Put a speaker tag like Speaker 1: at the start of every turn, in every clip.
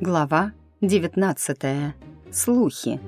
Speaker 1: Глава 19. Слухи.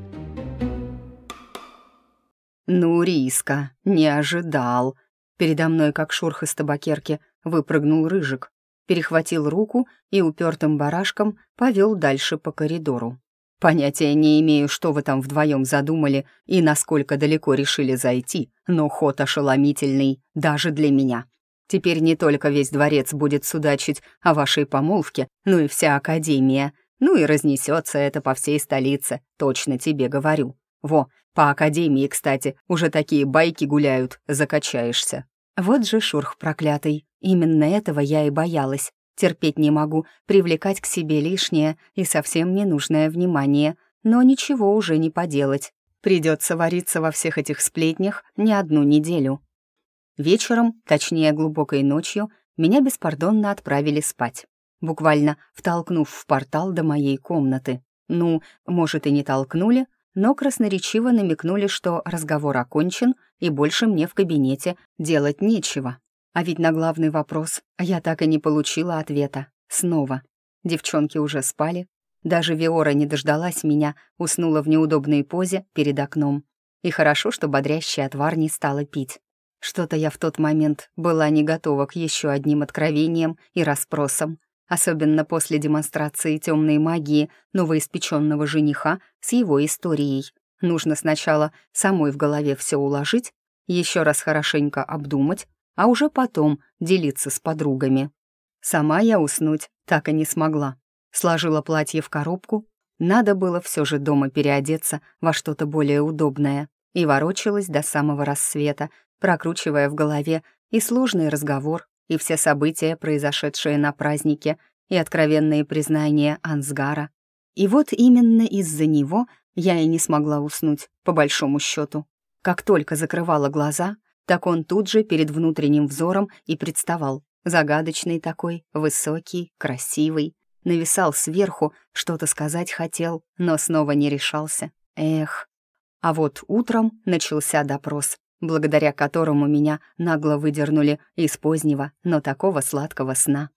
Speaker 1: «Ну, Риска, не ожидал!» Передо мной, как шурх из табакерки, выпрыгнул Рыжик, перехватил руку и упертым барашком повел дальше по коридору. Понятия не имею, что вы там вдвоем задумали и насколько далеко решили зайти, но ход ошеломительный даже для меня. Теперь не только весь дворец будет судачить о вашей помолвке, но и вся Академия. Ну и разнесется это по всей столице, точно тебе говорю. Во, по Академии, кстати, уже такие байки гуляют, закачаешься. Вот же шурх проклятый. Именно этого я и боялась. Терпеть не могу, привлекать к себе лишнее и совсем ненужное внимание, но ничего уже не поделать. Придется вариться во всех этих сплетнях не одну неделю. Вечером, точнее глубокой ночью, меня беспардонно отправили спать, буквально втолкнув в портал до моей комнаты. Ну, может, и не толкнули, но красноречиво намекнули, что разговор окончен, и больше мне в кабинете делать нечего. А ведь на главный вопрос я так и не получила ответа. Снова. Девчонки уже спали. Даже Виора не дождалась меня, уснула в неудобной позе перед окном. И хорошо, что бодрящий отвар не стала пить. Что-то я в тот момент была не готова к еще одним откровениям и расспросам, особенно после демонстрации темной магии новоиспеченного жениха с его историей. Нужно сначала самой в голове все уложить, еще раз хорошенько обдумать, а уже потом делиться с подругами. Сама я уснуть так и не смогла. Сложила платье в коробку, надо было все же дома переодеться во что-то более удобное, и ворочалась до самого рассвета, прокручивая в голове и сложный разговор, и все события, произошедшие на празднике, и откровенные признания Ансгара. И вот именно из-за него я и не смогла уснуть, по большому счету. Как только закрывала глаза, так он тут же перед внутренним взором и представал. Загадочный такой, высокий, красивый. Нависал сверху, что-то сказать хотел, но снова не решался. Эх. А вот утром начался допрос, благодаря которому меня нагло выдернули из позднего, но такого сладкого сна.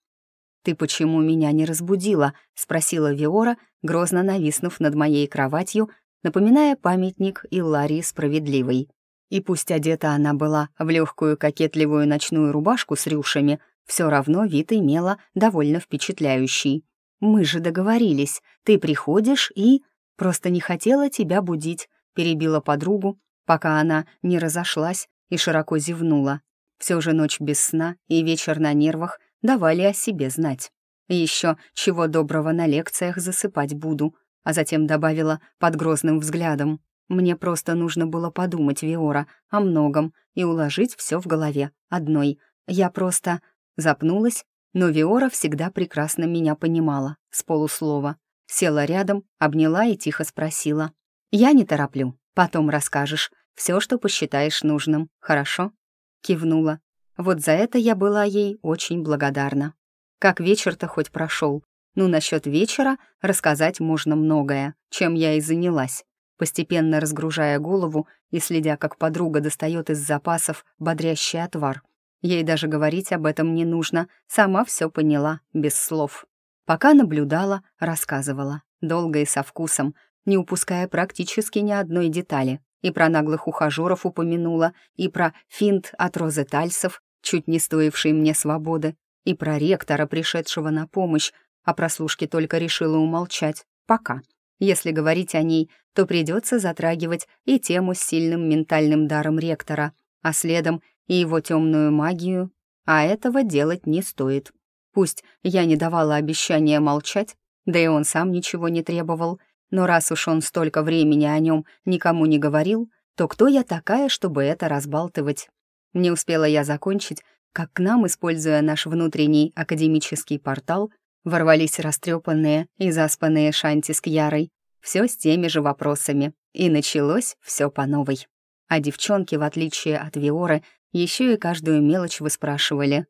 Speaker 1: «Ты почему меня не разбудила?» — спросила Виора, грозно нависнув над моей кроватью, напоминая памятник Илларии Справедливой. И пусть одета она была в легкую кокетливую ночную рубашку с рюшами, все равно вид имела довольно впечатляющий. «Мы же договорились, ты приходишь и...» «Просто не хотела тебя будить», — перебила подругу, пока она не разошлась и широко зевнула. Все же ночь без сна и вечер на нервах давали о себе знать. Еще чего доброго на лекциях засыпать буду, а затем добавила под грозным взглядом. Мне просто нужно было подумать, Виора, о многом и уложить все в голове одной. Я просто запнулась, но Виора всегда прекрасно меня понимала, с полуслова. Села рядом, обняла и тихо спросила. «Я не тороплю, потом расскажешь все, что посчитаешь нужным, хорошо?» Кивнула. Вот за это я была ей очень благодарна. Как вечер-то хоть прошел. Ну, насчет вечера рассказать можно многое, чем я и занялась постепенно разгружая голову и следя, как подруга достает из запасов бодрящий отвар. Ей даже говорить об этом не нужно, сама все поняла, без слов. Пока наблюдала, рассказывала, долго и со вкусом, не упуская практически ни одной детали. И про наглых ухажеров упомянула, и про финт от Розы Тальсов, чуть не стоивший мне свободы, и про ректора, пришедшего на помощь, а про служки только решила умолчать. Пока. Если говорить о ней, то придется затрагивать и тему с сильным ментальным даром ректора, а следом и его темную магию, а этого делать не стоит. Пусть я не давала обещания молчать, да и он сам ничего не требовал, но раз уж он столько времени о нем никому не говорил, то кто я такая, чтобы это разбалтывать? Не успела я закончить, как к нам, используя наш внутренний академический портал, Ворвались растрепанные и заспанные Шанти с Кьярой. Все с теми же вопросами. И началось все по новой. А девчонки, в отличие от Виоры, еще и каждую мелочь выспрашивали.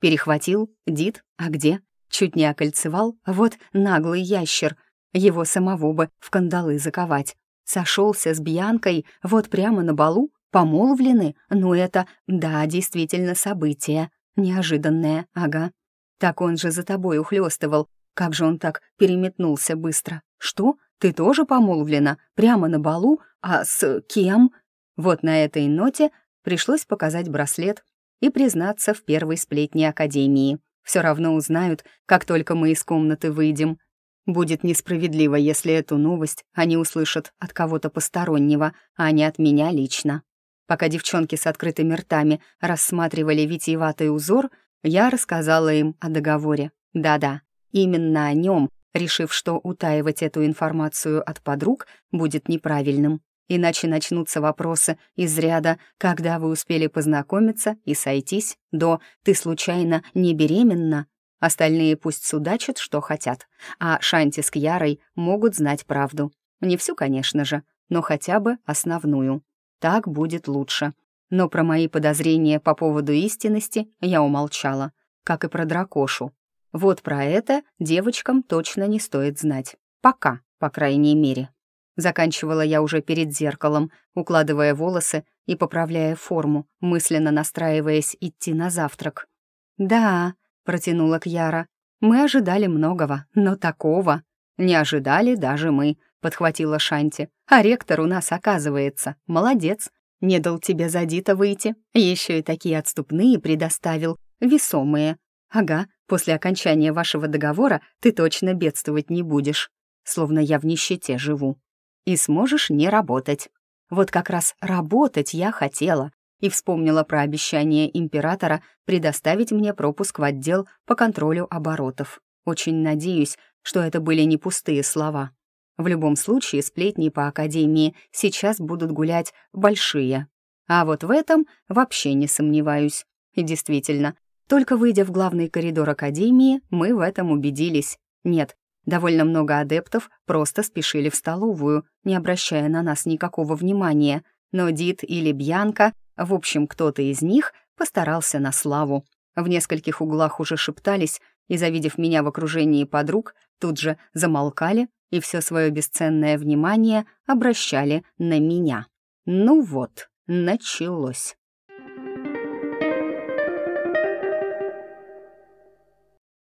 Speaker 1: Перехватил? Дид? А где? Чуть не окольцевал? Вот наглый ящер. Его самого бы в кандалы заковать. Сошелся с Бьянкой вот прямо на балу? Помолвлены? Ну это, да, действительно событие. Неожиданное, ага. Так он же за тобой ухлёстывал. Как же он так переметнулся быстро? Что? Ты тоже помолвлена? Прямо на балу? А с кем?» Вот на этой ноте пришлось показать браслет и признаться в первой сплетне Академии. Все равно узнают, как только мы из комнаты выйдем. Будет несправедливо, если эту новость они услышат от кого-то постороннего, а не от меня лично. Пока девчонки с открытыми ртами рассматривали витиеватый узор, я рассказала им о договоре. Да-да, именно о нем, решив, что утаивать эту информацию от подруг будет неправильным. Иначе начнутся вопросы из ряда «Когда вы успели познакомиться и сойтись?» до «Ты случайно не беременна?» Остальные пусть судачат, что хотят, а Шанти с Кьярой могут знать правду. Не всю, конечно же, но хотя бы основную. Так будет лучше. Но про мои подозрения по поводу истинности я умолчала, как и про дракошу. Вот про это девочкам точно не стоит знать. Пока, по крайней мере. Заканчивала я уже перед зеркалом, укладывая волосы и поправляя форму, мысленно настраиваясь идти на завтрак. «Да», — протянула Кьяра. «Мы ожидали многого, но такого...» «Не ожидали даже мы», — подхватила Шанти. «А ректор у нас, оказывается, молодец. Не дал тебе за Дита выйти. Еще и такие отступные предоставил, весомые. Ага, после окончания вашего договора ты точно бедствовать не будешь. Словно я в нищете живу. И сможешь не работать. Вот как раз работать я хотела, и вспомнила про обещание императора предоставить мне пропуск в отдел по контролю оборотов. Очень надеюсь, что это были не пустые слова. В любом случае, сплетни по Академии сейчас будут гулять большие. А вот в этом вообще не сомневаюсь. И действительно, только выйдя в главный коридор Академии, мы в этом убедились. Нет, довольно много адептов просто спешили в столовую, не обращая на нас никакого внимания, но Дит или Бьянка в общем, кто-то из них постарался на славу. В нескольких углах уже шептались, и, завидев меня в окружении подруг, тут же замолкали и все свое бесценное внимание обращали на меня. Ну вот, началось.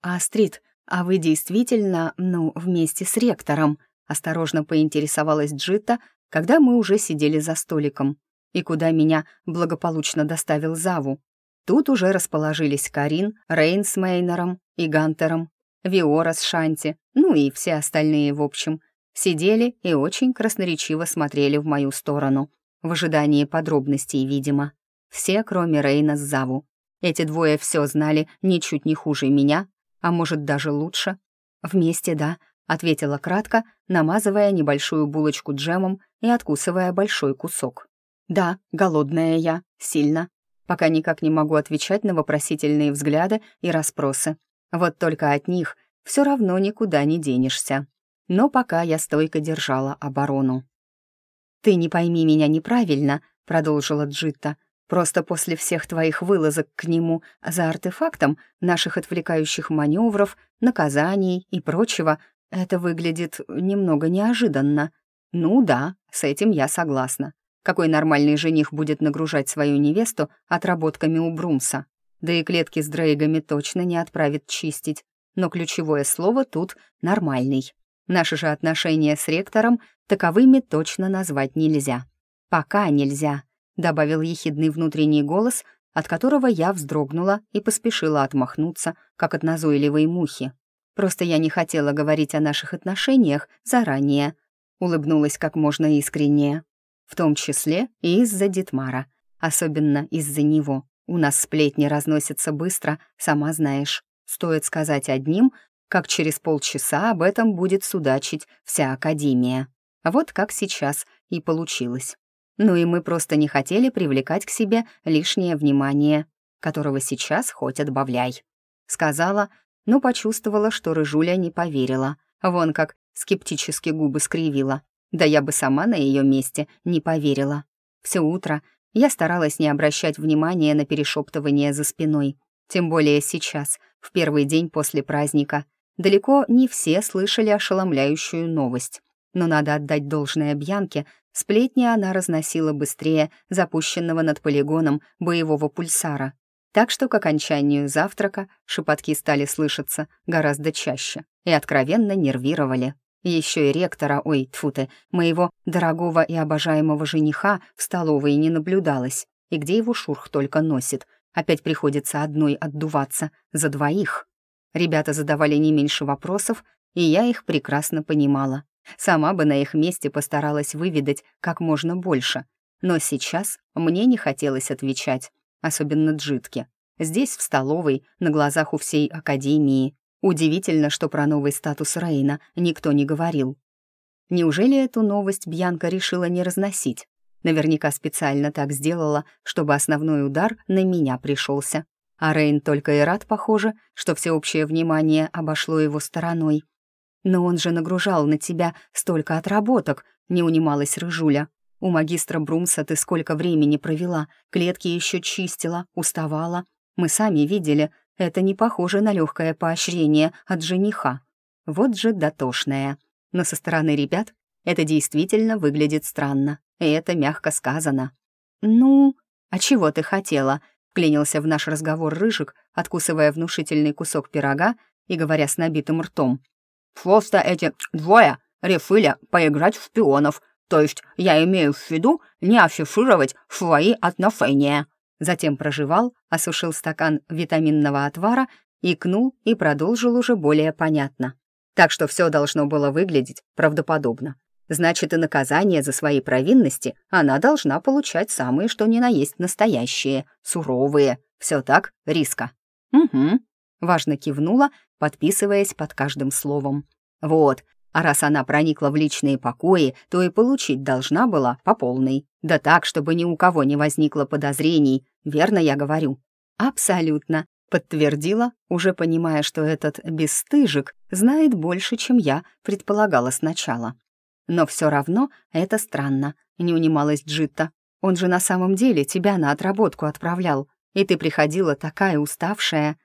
Speaker 1: «Астрид, а вы действительно, ну, вместе с ректором?» — осторожно поинтересовалась Джита, когда мы уже сидели за столиком и куда меня благополучно доставил Заву. Тут уже расположились Карин, Рейн с Мейнером и Гантером, Виора с Шанти, ну и все остальные в общем. Сидели и очень красноречиво смотрели в мою сторону, в ожидании подробностей, видимо. Все, кроме Рейна с Заву. Эти двое все знали ничуть не хуже меня, а может даже лучше. «Вместе, да», — ответила кратко, намазывая небольшую булочку джемом и откусывая большой кусок. Да, голодная я, сильно. Пока никак не могу отвечать на вопросительные взгляды и расспросы. Вот только от них все равно никуда не денешься. Но пока я стойко держала оборону. «Ты не пойми меня неправильно», — продолжила Джитта. «Просто после всех твоих вылазок к нему за артефактом, наших отвлекающих маневров, наказаний и прочего, это выглядит немного неожиданно. Ну да, с этим я согласна. Какой нормальный жених будет нагружать свою невесту отработками у Брумса? Да и клетки с дрейгами точно не отправит чистить. Но ключевое слово тут «нормальный». Наши же отношения с ректором таковыми точно назвать нельзя. «Пока нельзя», — добавил ехидный внутренний голос, от которого я вздрогнула и поспешила отмахнуться, как от назойливой мухи. Просто я не хотела говорить о наших отношениях заранее. Улыбнулась как можно искреннее в том числе и из-за Дитмара, особенно из-за него. У нас сплетни разносятся быстро, сама знаешь. Стоит сказать одним, как через полчаса об этом будет судачить вся Академия. Вот как сейчас и получилось. Ну и мы просто не хотели привлекать к себе лишнее внимание, которого сейчас хоть отбавляй. Сказала, но почувствовала, что Рыжуля не поверила. Вон как скептически губы скривила. Да я бы сама на ее месте не поверила. Все утро я старалась не обращать внимания на перешептывание за спиной. Тем более сейчас, в первый день после праздника. Далеко не все слышали ошеломляющую новость. Но надо отдать должное Бьянке, сплетни она разносила быстрее запущенного над полигоном боевого пульсара. Так что к окончанию завтрака шепотки стали слышаться гораздо чаще и откровенно нервировали. Еще и ректора, ой, тьфу ты, моего дорогого и обожаемого жениха в столовой не наблюдалось. И где его шурх только носит. Опять приходится одной отдуваться за двоих. Ребята задавали не меньше вопросов, и я их прекрасно понимала. Сама бы на их месте постаралась выведать как можно больше. Но сейчас мне не хотелось отвечать особенно джитки. Здесь, в столовой, на глазах у всей Академии. Удивительно, что про новый статус Рейна никто не говорил. Неужели эту новость Бьянка решила не разносить? Наверняка специально так сделала, чтобы основной удар на меня пришелся. А Рейн только и рад, похоже, что всеобщее внимание обошло его стороной. «Но он же нагружал на тебя столько отработок», — не унималась Рыжуля. У магистра Брумса ты сколько времени провела, клетки еще чистила, уставала. Мы сами видели, это не похоже на легкое поощрение от жениха. Вот же дотошная. Но со стороны ребят это действительно выглядит странно, и это мягко сказано. «Ну, а чего ты хотела?» — вклинился в наш разговор Рыжик, откусывая внушительный кусок пирога и говоря с набитым ртом. «Просто эти двое решили поиграть в пионов, то есть я имею в виду не афишировать свои отношения». Затем проживал, осушил стакан витаминного отвара, икнул и продолжил уже более понятно. Так что все должно было выглядеть правдоподобно. Значит, и наказание за свои провинности она должна получать самые, что ни на есть настоящие, суровые. Все так, Риска? Угу. Важно кивнула, подписываясь под каждым словом. Вот, а раз она проникла в личные покои, то и получить должна была по полной. Да так, чтобы ни у кого не возникло подозрений. Верно я говорю? Абсолютно. Подтвердила, уже понимая, что этот бесстыжик знает больше, чем я предполагала сначала. Но все равно это странно, не унималась Джитта. Он же на самом деле тебя на отработку отправлял, и ты приходила такая уставшая.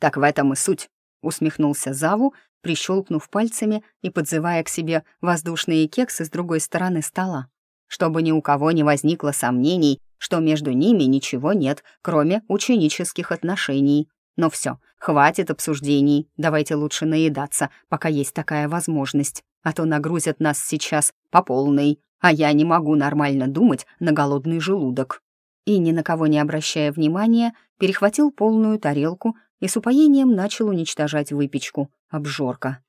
Speaker 1: Так в этом и суть, усмехнулся Заву, прищелкнув пальцами и подзывая к себе воздушные кексы с другой стороны стола, чтобы ни у кого не возникло сомнений, что между ними ничего нет, кроме ученических отношений. Но все, хватит обсуждений, давайте лучше наедаться, пока есть такая возможность, а то нагрузят нас сейчас по полной, а я не могу нормально думать на голодный желудок. И, ни на кого не обращая внимания, перехватил полную тарелку и с упоением начал уничтожать выпечку, обжорка.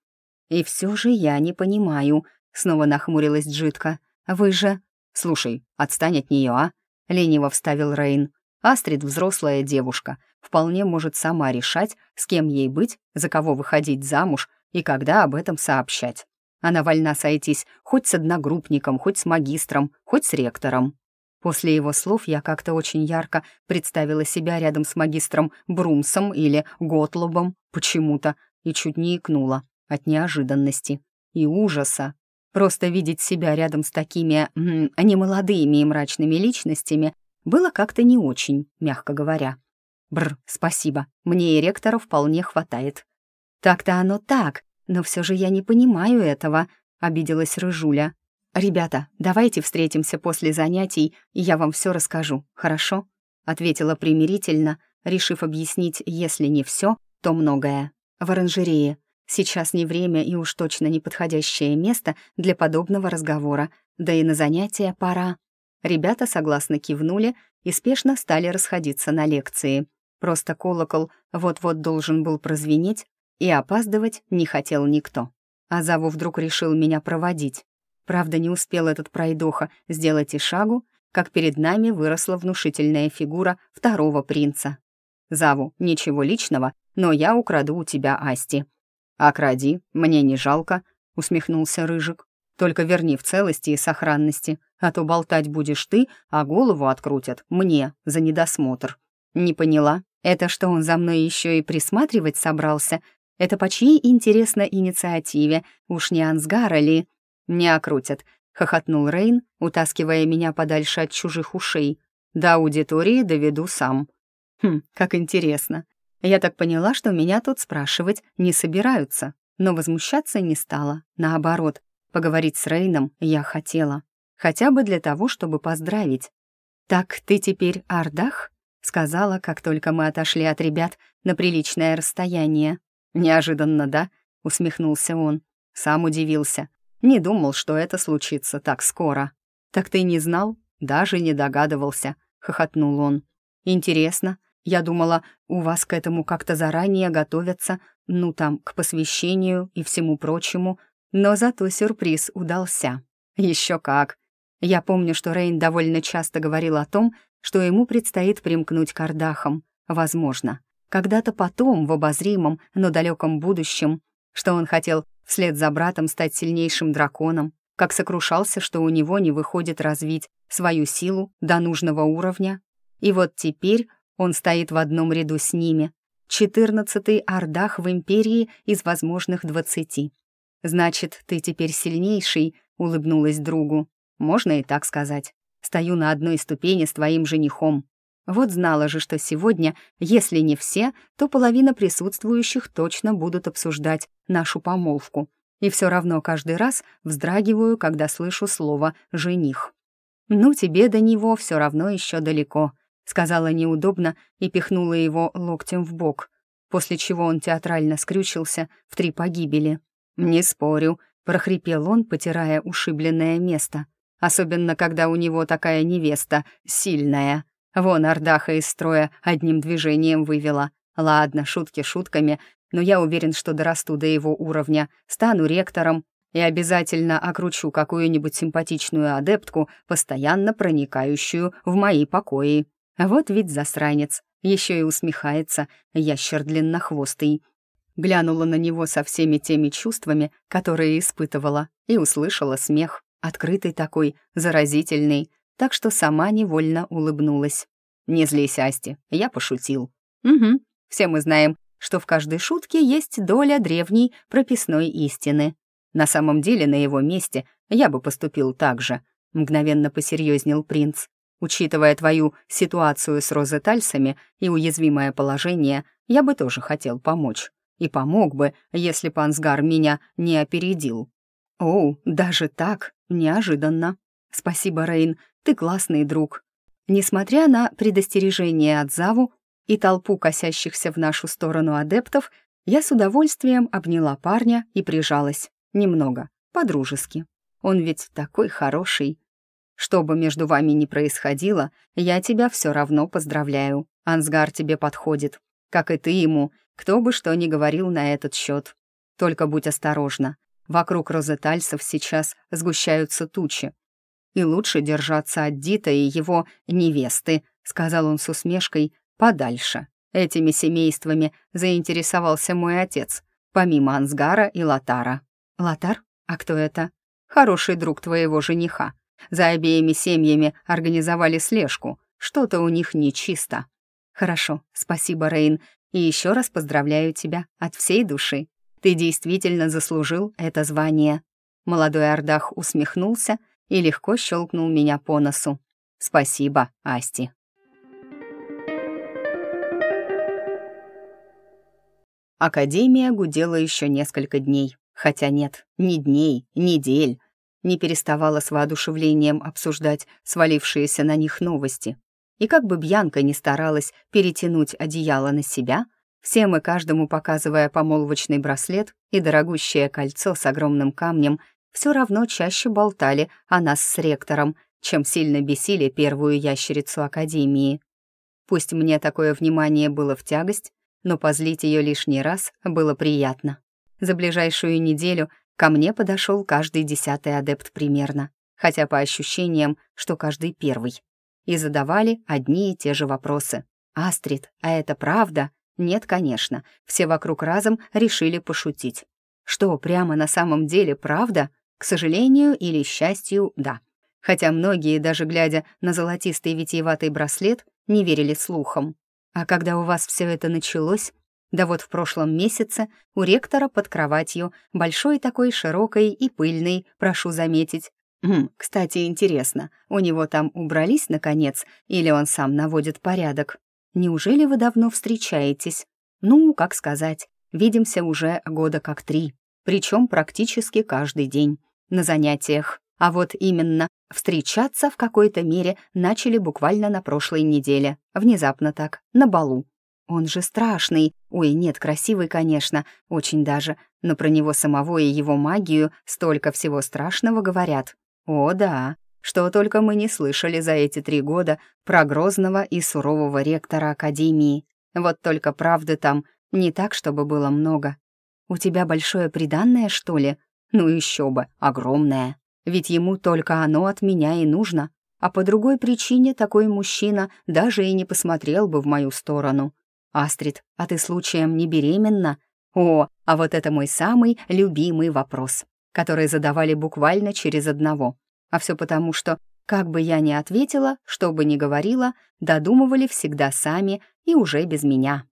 Speaker 1: «И все же я не понимаю», — снова нахмурилась Джитка. «Вы же...» «Слушай, отстань от нее, а?» — лениво вставил Рейн. «Астрид — взрослая девушка, вполне может сама решать, с кем ей быть, за кого выходить замуж и когда об этом сообщать. Она вольна сойтись хоть с одногруппником, хоть с магистром, хоть с ректором». После его слов я как-то очень ярко представила себя рядом с магистром Брумсом или Готлобом почему-то и чуть не икнула от неожиданности и ужаса. Просто видеть себя рядом с такими м, немолодыми и мрачными личностями было как-то не очень, мягко говоря. Бр, спасибо, мне и ректора вполне хватает. Так-то оно так, но все же я не понимаю этого, обиделась Рыжуля. «Ребята, давайте встретимся после занятий, и я вам все расскажу, хорошо?» ответила примирительно, решив объяснить, если не все, то многое. В оранжерее. Сейчас не время и уж точно не подходящее место для подобного разговора, да и на занятия пора. Ребята согласно кивнули и спешно стали расходиться на лекции. Просто колокол вот-вот должен был прозвенеть, и опаздывать не хотел никто. А Заву вдруг решил меня проводить. Правда, не успел этот пройдоха сделать и шагу, как перед нами выросла внушительная фигура второго принца. «Заву, ничего личного, но я украду у тебя Асти». «Окради, мне не жалко», — усмехнулся Рыжик. «Только верни в целости и сохранности, а то болтать будешь ты, а голову открутят мне за недосмотр». «Не поняла, это что он за мной еще и присматривать собрался? Это по чьей, интересно, инициативе? Уж не Ансгара ли?» «Не окрутят», — хохотнул Рейн, утаскивая меня подальше от чужих ушей. «До аудитории доведу сам». «Хм, как интересно. Я так поняла, что меня тут спрашивать не собираются, но возмущаться не стала. Наоборот, поговорить с Рейном я хотела. Хотя бы для того, чтобы поздравить. «Так ты теперь Ардах?» — сказала, как только мы отошли от ребят на приличное расстояние. «Неожиданно, да?» — усмехнулся он. Сам удивился. Не думал, что это случится так скоро. «Так ты не знал?» «Даже не догадывался», — хохотнул он. «Интересно. Я думала, у вас к этому как-то заранее готовятся, ну там, к посвящению и всему прочему, но зато сюрприз удался. Еще как. Я помню, что Рейн довольно часто говорил о том, что ему предстоит примкнуть к Ардахам. Возможно. Когда-то потом, в обозримом, но далеком будущем, что он хотел вслед за братом стать сильнейшим драконом, как сокрушался, что у него не выходит развить свою силу до нужного уровня. И вот теперь он стоит в одном ряду с ними. Четырнадцатый Ардах в Империи из возможных двадцати. «Значит, ты теперь сильнейший», — улыбнулась другу. «Можно и так сказать. Стою на одной ступени с твоим женихом. Вот знала же, что сегодня, если не все, то половина присутствующих точно будут обсуждать нашу помолвку. И все равно каждый раз вздрагиваю, когда слышу слово «жених». «Ну, тебе до него все равно еще далеко», — сказала неудобно и пихнула его локтем в бок, после чего он театрально скрючился в три погибели. «Не спорю», — прохрипел он, потирая ушибленное место. «Особенно, когда у него такая невеста, сильная. Вон Ардаха из строя одним движением вывела. Ладно, шутки шутками, но я уверен, что дорасту до его уровня, стану ректором и обязательно окручу какую-нибудь симпатичную адептку, постоянно проникающую в мои покои. Вот ведь засранец, еще и усмехается, ящер длиннохвостый. Глянула на него со всеми теми чувствами, которые испытывала, и услышала смех, открытый такой, заразительный, так что сама невольно улыбнулась. «Не злись, Асти, я пошутил». «Угу, все мы знаем, что в каждой шутке есть доля древней прописной истины. На самом деле, на его месте я бы поступил так же», — мгновенно посерьезнел принц. «Учитывая твою ситуацию с розетальсами и уязвимое положение, я бы тоже хотел помочь. И помог бы, если Пансгар меня не опередил». «О, даже так? Неожиданно. Спасибо, Рейн, ты классный друг». Несмотря на предостережение от Заву и толпу косящихся в нашу сторону адептов, я с удовольствием обняла парня и прижалась. Немного, по-дружески. Он ведь такой хороший. Что бы между вами ни происходило, я тебя все равно поздравляю. Ансгар тебе подходит, как и ты ему, кто бы что ни говорил на этот счет. Только будь осторожна. Вокруг розетальцев сейчас сгущаются тучи. И лучше держаться от Дита и его невесты, сказал он с усмешкой, подальше. Этими семействами заинтересовался мой отец, помимо Ансгара и Латара. Латар? А кто это? Хороший друг твоего жениха. За обеими семьями организовали слежку. Что-то у них нечисто. Хорошо, спасибо, Рейн. И еще раз поздравляю тебя от всей души. Ты действительно заслужил это звание». Молодой Ардах усмехнулся и легко щелкнул меня по носу. «Спасибо, Асти». Академия гудела еще несколько дней. Хотя нет, ни дней, недель. Не переставала с воодушевлением обсуждать свалившиеся на них новости. И как бы Бьянка ни старалась перетянуть одеяло на себя, всем и каждому показывая помолвочный браслет и дорогущее кольцо с огромным камнем, все равно чаще болтали о нас с ректором, чем сильно бесили первую ящерицу Академии. Пусть мне такое внимание было в тягость, но позлить ее лишний раз было приятно. За ближайшую неделю ко мне подошел каждый десятый адепт примерно, хотя по ощущениям, что каждый первый. И задавали одни и те же вопросы. «Астрид, а это правда?» Нет, конечно, все вокруг разом решили пошутить. Что, прямо на самом деле правда? К сожалению или счастью, да. Хотя многие, даже глядя на золотистый витиеватый браслет, не верили слухам. А когда у вас все это началось? Да вот в прошлом месяце у ректора под кроватью, большой такой, широкой и пыльной, прошу заметить. Хм, кстати, интересно, у него там убрались, наконец, или он сам наводит порядок? Неужели вы давно встречаетесь? Ну, как сказать, видимся уже года как три, причем практически каждый день, на занятиях. А вот именно встречаться в какой-то мере начали буквально на прошлой неделе. Внезапно так, на балу. Он же страшный. Ой, нет, красивый, конечно, очень даже. Но про него самого и его магию столько всего страшного говорят. О, да, что только мы не слышали за эти три года про грозного и сурового ректора Академии. Вот только правды там не так, чтобы было много. У тебя большое приданное, что ли? Ну еще бы, огромное. Ведь ему только оно от меня и нужно. А по другой причине такой мужчина даже и не посмотрел бы в мою сторону. «Астрид, а ты случаем не беременна?» О, а вот это мой самый любимый вопрос, который задавали буквально через одного. А все потому, что, как бы я ни ответила, что бы ни говорила, додумывали всегда сами и уже без меня.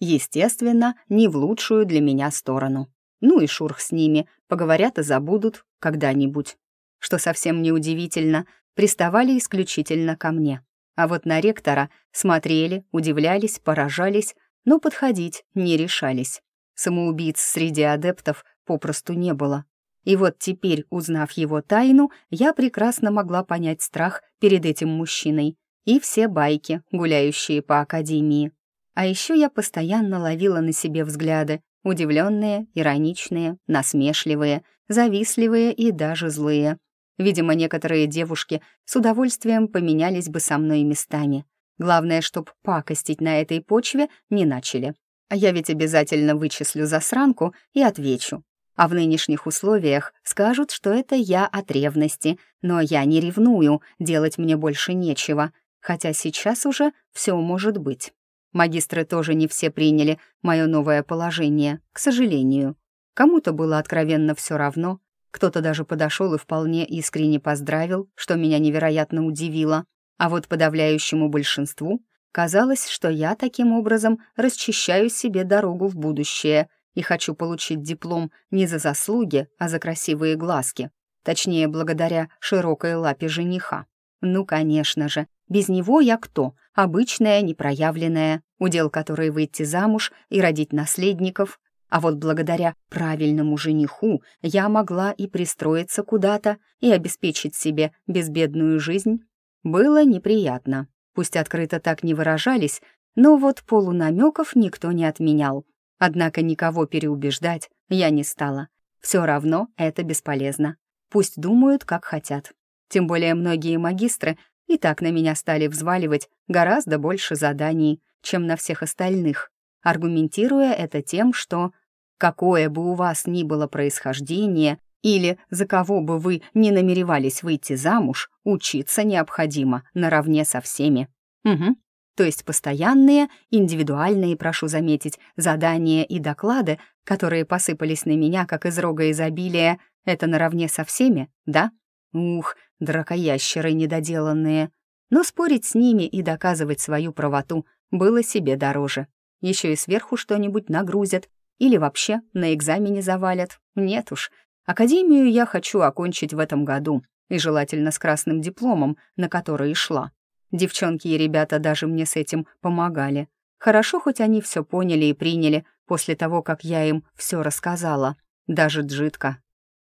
Speaker 1: Естественно, не в лучшую для меня сторону. Ну и шурх с ними, поговорят и забудут когда-нибудь. Что совсем неудивительно, приставали исключительно ко мне. А вот на ректора смотрели, удивлялись, поражались, но подходить не решались. Самоубийц среди адептов попросту не было. И вот теперь, узнав его тайну, я прекрасно могла понять страх перед этим мужчиной и все байки, гуляющие по академии. А еще я постоянно ловила на себе взгляды, удивленные, ироничные, насмешливые, завистливые и даже злые. Видимо, некоторые девушки с удовольствием поменялись бы со мной местами. Главное, чтоб пакостить на этой почве не начали. А я ведь обязательно вычислю засранку и отвечу. А в нынешних условиях скажут, что это я от ревности, но я не ревную, делать мне больше нечего, хотя сейчас уже все может быть. Магистры тоже не все приняли мое новое положение, к сожалению. Кому-то было откровенно все равно, кто-то даже подошел и вполне искренне поздравил, что меня невероятно удивило. А вот подавляющему большинству казалось, что я таким образом расчищаю себе дорогу в будущее и хочу получить диплом не за заслуги, а за красивые глазки. Точнее, благодаря широкой лапе жениха. Ну, конечно же, без него я кто? Обычная, непроявленная, удел которой выйти замуж и родить наследников. А вот благодаря правильному жениху я могла и пристроиться куда-то, и обеспечить себе безбедную жизнь. Было неприятно. Пусть открыто так не выражались, но вот полунамеков никто не отменял. Однако никого переубеждать я не стала. Все равно это бесполезно. Пусть думают, как хотят. Тем более многие магистры и так на меня стали взваливать гораздо больше заданий, чем на всех остальных, аргументируя это тем, что какое бы у вас ни было происхождение или за кого бы вы не намеревались выйти замуж, учиться необходимо наравне со всеми. Угу. То есть постоянные, индивидуальные, прошу заметить, задания и доклады, которые посыпались на меня, как из рога изобилия, это наравне со всеми, да? Ух, дракоящеры недоделанные. Но спорить с ними и доказывать свою правоту было себе дороже. Еще и сверху что-нибудь нагрузят или вообще на экзамене завалят. Нет уж, академию я хочу окончить в этом году, и желательно с красным дипломом, на который и шла. Девчонки и ребята даже мне с этим помогали. Хорошо, хоть они все поняли и приняли после того, как я им все рассказала. Даже Джитка,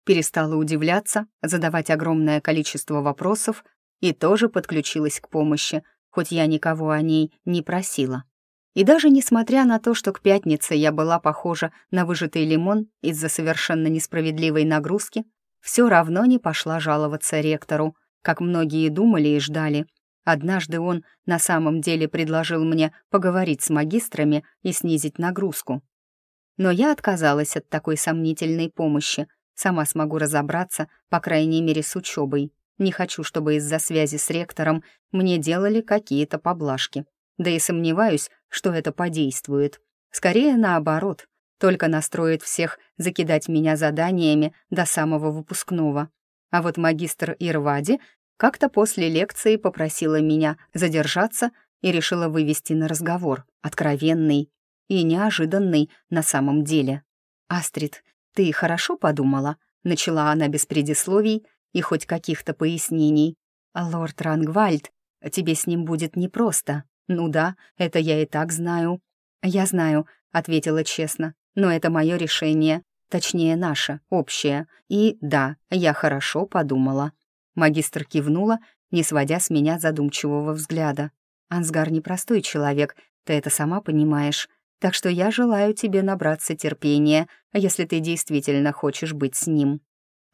Speaker 1: перестала удивляться, задавать огромное количество вопросов и тоже подключилась к помощи, хоть я никого о ней не просила. И даже несмотря на то, что к пятнице я была похожа на выжатый лимон из-за совершенно несправедливой нагрузки, все равно не пошла жаловаться ректору, как многие думали и ждали. Однажды он на самом деле предложил мне поговорить с магистрами и снизить нагрузку. Но я отказалась от такой сомнительной помощи, Сама смогу разобраться, по крайней мере, с учебой. Не хочу, чтобы из-за связи с ректором мне делали какие-то поблажки. Да и сомневаюсь, что это подействует. Скорее наоборот, только настроит всех закидать меня заданиями до самого выпускного. А вот магистр Ирвади как-то после лекции попросила меня задержаться и решила вывести на разговор, откровенный и неожиданный на самом деле. «Астрид, «Ты хорошо подумала?» — начала она без предисловий и хоть каких-то пояснений. «Лорд Рангвальд, тебе с ним будет непросто. Ну да, это я и так знаю». «Я знаю», — ответила честно, «но это мое решение. точнее наша, общая. И да, я хорошо подумала. Магистр кивнула, не сводя с меня задумчивого взгляда. Ансгар непростой человек, ты это сама понимаешь. Так что я желаю тебе набраться терпения, если ты действительно хочешь быть с ним.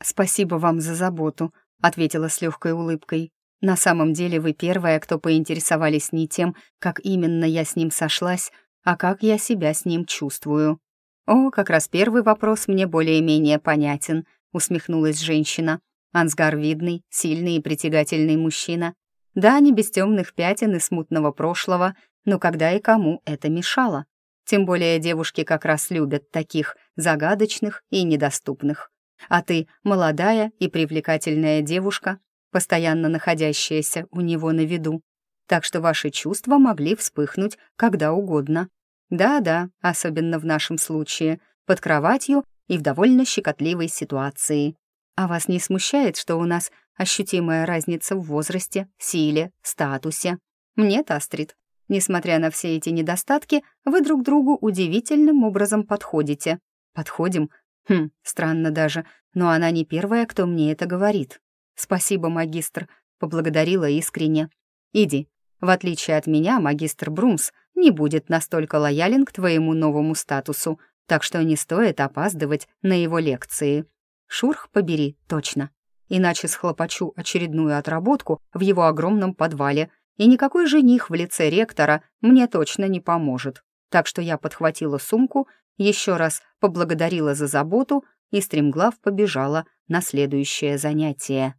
Speaker 1: Спасибо вам за заботу, ответила с легкой улыбкой. На самом деле вы первая, кто поинтересовались не тем, как именно я с ним сошлась, а как я себя с ним чувствую. «О, как раз первый вопрос мне более-менее понятен», — усмехнулась женщина. «Ансгар видный, сильный и притягательный мужчина. Да, не без темных пятен и смутного прошлого, но когда и кому это мешало? Тем более девушки как раз любят таких загадочных и недоступных. А ты молодая и привлекательная девушка, постоянно находящаяся у него на виду. Так что ваши чувства могли вспыхнуть когда угодно. Да-да, особенно в нашем случае, под кроватью и в довольно щекотливой ситуации. А вас не смущает, что у нас ощутимая разница в возрасте, силе, статусе? Нет, Астрид. Несмотря на все эти недостатки, вы друг другу удивительным образом подходите. Подходим? Хм, странно даже, но она не первая, кто мне это говорит. «Спасибо, магистр», — поблагодарила искренне. «Иди. В отличие от меня, магистр Брумс не будет настолько лоялен к твоему новому статусу, так что не стоит опаздывать на его лекции. Шурх побери, точно. Иначе схлопочу очередную отработку в его огромном подвале, и никакой жених в лице ректора мне точно не поможет. Так что я подхватила сумку, еще раз поблагодарила за заботу и стремглав побежала на следующее занятие.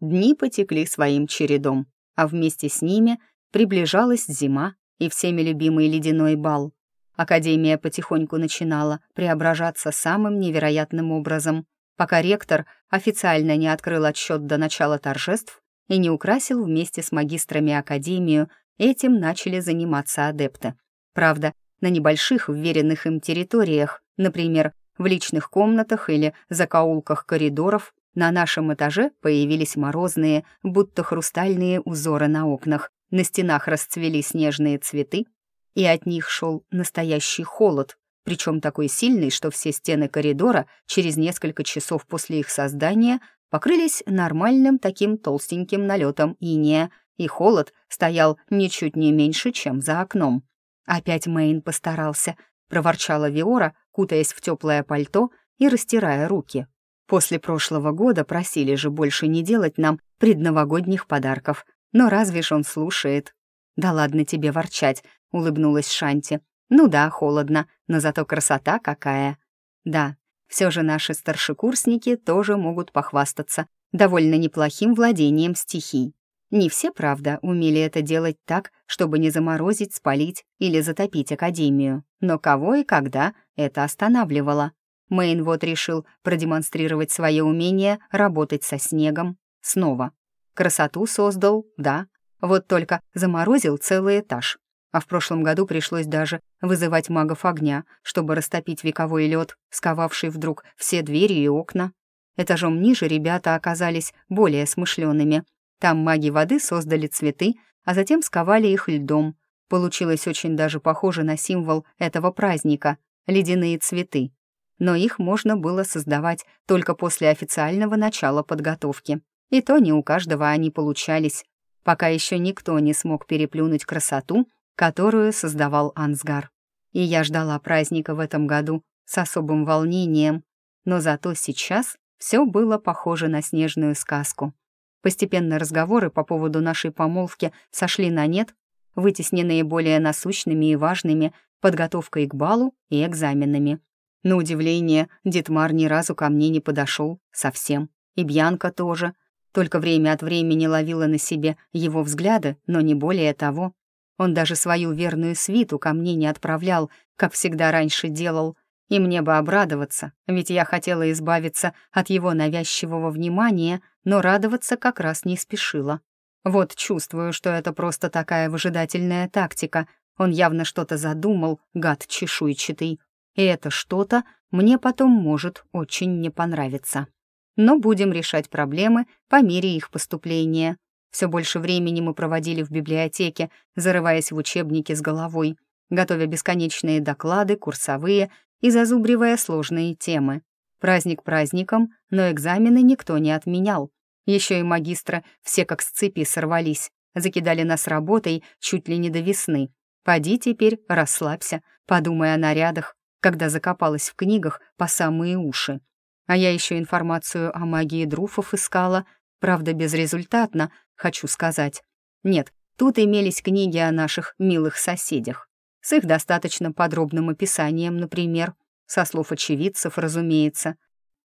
Speaker 1: Дни потекли своим чередом, а вместе с ними приближалась зима и всеми любимый ледяной бал. Академия потихоньку начинала преображаться самым невероятным образом, пока ректор официально не открыл отсчет до начала торжеств и не украсил вместе с магистрами Академию, этим начали заниматься адепты. Правда, на небольших вверенных им территориях, например, в личных комнатах или закоулках коридоров, на нашем этаже появились морозные, будто хрустальные узоры на окнах, на стенах расцвели снежные цветы, и от них шел настоящий холод, причем такой сильный, что все стены коридора через несколько часов после их создания покрылись нормальным таким толстеньким налетом иния, и холод стоял ничуть не меньше, чем за окном. «Опять Мэйн постарался», — проворчала Виора, кутаясь в теплое пальто и растирая руки. После прошлого года просили же больше не делать нам предновогодних подарков. Но разве ж он слушает? «Да ладно тебе ворчать», — улыбнулась Шанти. «Ну да, холодно, но зато красота какая». «Да, все же наши старшекурсники тоже могут похвастаться довольно неплохим владением стихий. Не все, правда, умели это делать так, чтобы не заморозить, спалить или затопить Академию. Но кого и когда это останавливало? Мэйн вот решил продемонстрировать свое умение работать со снегом снова. Красоту создал, да, вот только заморозил целый этаж. А в прошлом году пришлось даже вызывать магов огня, чтобы растопить вековой лед, сковавший вдруг все двери и окна. Этажом ниже ребята оказались более смышленными. Там маги воды создали цветы, а затем сковали их льдом. Получилось очень даже похоже на символ этого праздника — ледяные цветы но их можно было создавать только после официального начала подготовки. И то не у каждого они получались, пока еще никто не смог переплюнуть красоту, которую создавал Ансгар. И я ждала праздника в этом году с особым волнением, но зато сейчас все было похоже на снежную сказку. Постепенно разговоры по поводу нашей помолвки сошли на нет, вытесненные более насущными и важными подготовкой к балу и экзаменами. На удивление, Дитмар ни разу ко мне не подошел, совсем. И Бьянка тоже. Только время от времени ловила на себе его взгляды, но не более того. Он даже свою верную свиту ко мне не отправлял, как всегда раньше делал. И мне бы обрадоваться, ведь я хотела избавиться от его навязчивого внимания, но радоваться как раз не спешила. Вот чувствую, что это просто такая выжидательная тактика. Он явно что-то задумал, гад чешуйчатый. И это что-то мне потом может очень не понравиться. Но будем решать проблемы по мере их поступления. Все больше времени мы проводили в библиотеке, зарываясь в учебники с головой. готовя бесконечные доклады, курсовые и зазубривая сложные темы. Праздник праздником, но экзамены никто не отменял. Еще и магистра все как с цепи сорвались, закидали нас работой чуть ли не до весны. Поди теперь, расслабься, подумай о нарядах, когда закопалась в книгах по самые уши. А я еще информацию о магии друфов искала, правда, безрезультатно, хочу сказать. Нет, тут имелись книги о наших милых соседях. С их достаточно подробным описанием, например, со слов очевидцев, разумеется.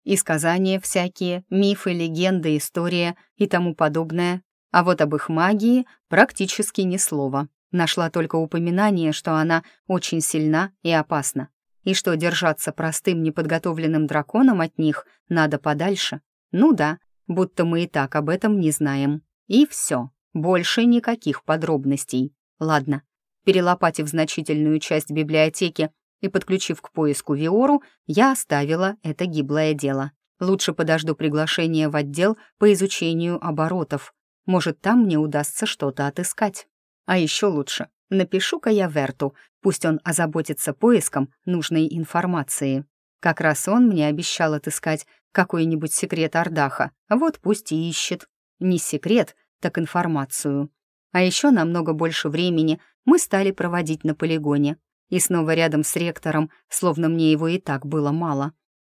Speaker 1: И сказания всякие, мифы, легенды, история и тому подобное. А вот об их магии практически ни слова. Нашла только упоминание, что она очень сильна и опасна. И что держаться простым неподготовленным драконом от них надо подальше. Ну да, будто мы и так об этом не знаем. И все. Больше никаких подробностей. Ладно, перелопатив значительную часть библиотеки и подключив к поиску Виору, я оставила это гиблое дело. Лучше подожду приглашения в отдел по изучению оборотов. Может, там мне удастся что-то отыскать. А еще лучше, напишу-ка я Верту, пусть он озаботится поиском нужной информации. Как раз он мне обещал отыскать какой-нибудь секрет Ардаха, вот пусть и ищет. Не секрет, так информацию. А еще намного больше времени мы стали проводить на полигоне. И снова рядом с ректором, словно мне его и так было мало.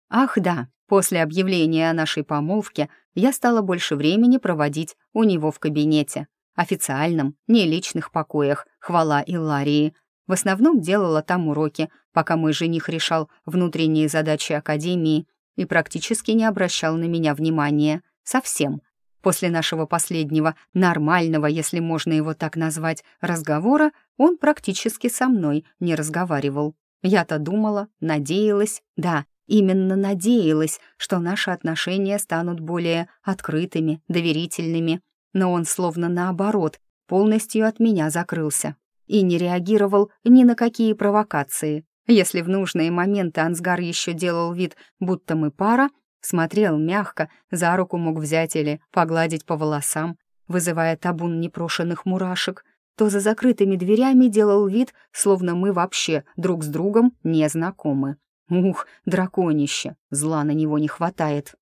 Speaker 1: Ах да, после объявления о нашей помолвке я стала больше времени проводить у него в кабинете. Официальном, не личных покоях, хвала Илларии. В основном делала там уроки, пока мой жених решал внутренние задачи Академии и практически не обращал на меня внимания. Совсем. После нашего последнего нормального, если можно его так назвать, разговора, он практически со мной не разговаривал. Я-то думала, надеялась, да, именно надеялась, что наши отношения станут более открытыми, доверительными. Но он словно наоборот, полностью от меня закрылся и не реагировал ни на какие провокации. Если в нужные моменты Ансгар еще делал вид, будто мы пара, Смотрел мягко, за руку мог взять или погладить по волосам, вызывая табун непрошенных мурашек, то за закрытыми дверями делал вид, словно мы вообще друг с другом не знакомы. Ух, драконище, зла на него не хватает.